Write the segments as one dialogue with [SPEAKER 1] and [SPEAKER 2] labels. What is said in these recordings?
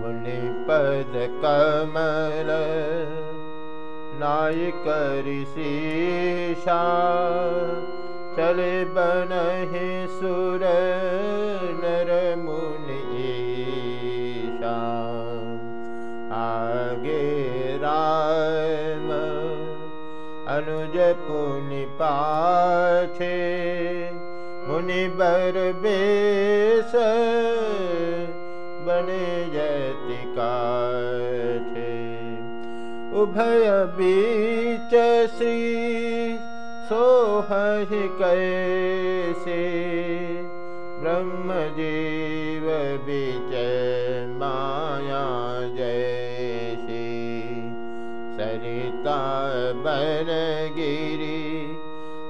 [SPEAKER 1] मुनिपद कमल नायिकरिषीषा चले बनहि सुर नर मुनिषा आगे राम अनुज पुनि पाछे मुनि बर बेस बने जतिका उभय बीच श्री सोहि कैसे ब्रह्म जीव बीच माया जैसे। सरिता बन गिरी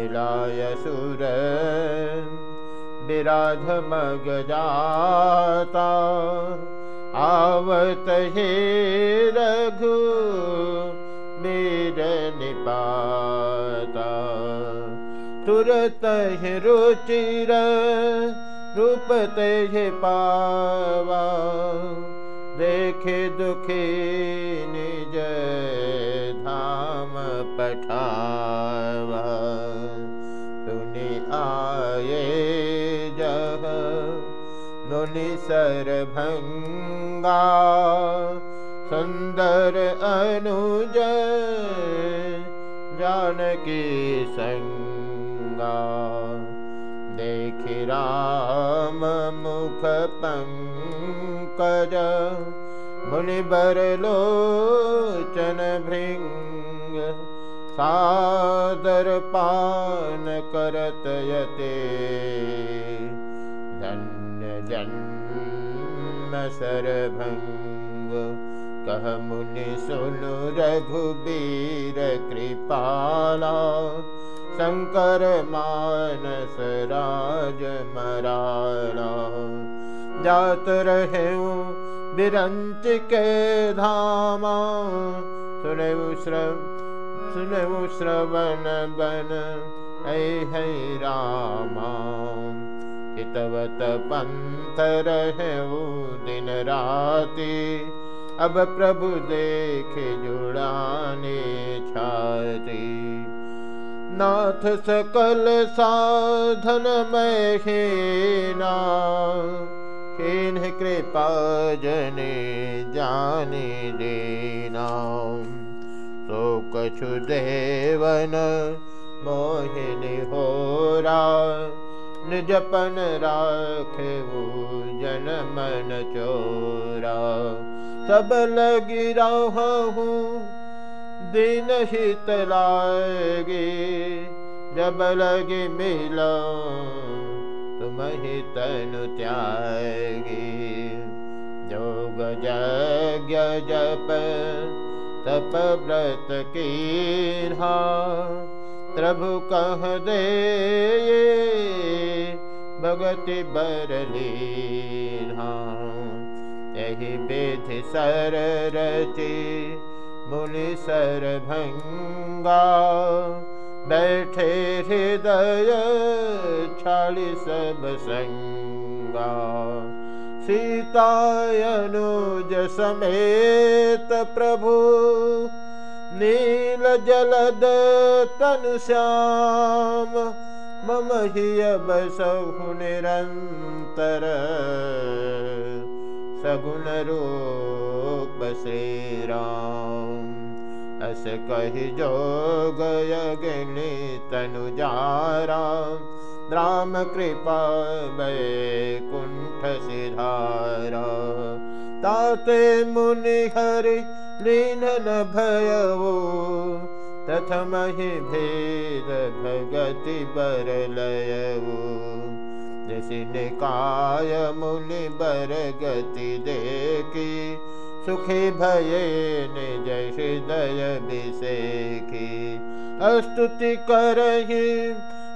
[SPEAKER 1] मिलाय सुर विराध मग जाता। आवत हे रघु, मेर निपाता। तुरत ही रुचिर, रूपत हे पावा। देखे दुखी निज धाम पठावा। डोली सरभंगा सुंदर अनुज, जानकी संगा। देख राम मुख पंकज, मुनिबर लोचन भृंग सादर पान करत यते। धन्य जन्म सरभङ्ग कह मुनि सुनु रघुबीर कृपाला। शङ्कर मानस राज मराला। जात रहे बिरंच के धामा। सुनऊ श्रव सुनऊ श्रवण बन ऐ रामा हितवत पंथ रहू दिन राति। अब प्रभु देख जुड़ाने छाती। नाथ सकल साधन महीना खीन कृपा जने जाने देना। सो कछु देवन मोहिनी हो होरा निजपन राखे वो जन मन चोरा। सब लगी रहूँ दिन हित लागे। जब लगे मिलो तुम ही तनु त्यागी। जोग जज्ञ जप तप व्रत की प्रभु कह दे भगति बरली यही विधि सर रचि मुनि सर भंगा। बैठे हृदय छाली सब संगा। सीतायनुज समेत प्रभु नील जलद तनु श्याम मम हिय बसहु निरंतर सगुण रूप श्री राम अस कहि जोग यगिनी तनु जारा राम कृपा वैकुण्ठ सिधारा ताते मुनि हरि लीन न भयवो तथमहि भेद भगति बरलयवो निकाय मुनि बर गति देखी सुखी भये निज हृदय विषेखी अस्तुति करही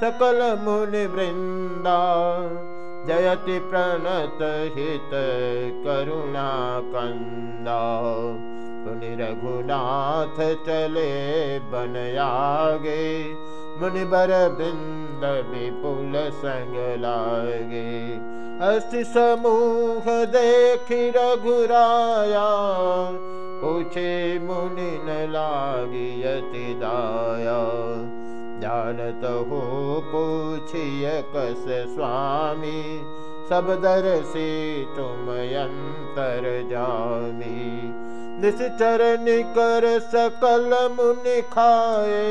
[SPEAKER 1] सकल मुनि वृंदा जयति प्रणत हित करुणा कंदा रघुनाथ चले बन आगे। मुनि लागे। अस्थि समूह देखि रघुराया। पूछे मुनि न लागियति दाया। जानत हो पूछिय कस स्वामी। सब दर से तुम अंतर जामी निश्चर कर सकल मुनि खाए।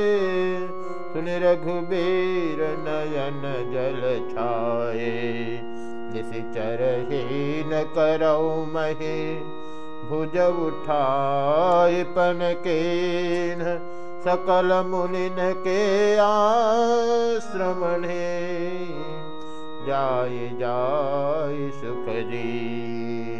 [SPEAKER 1] सुन रघुबीर नयन जल छाए। निश्चर ही न करो महे, भुज उठाए पन के सकल मुनिन के आश्रमणे जाय जाय सुख जी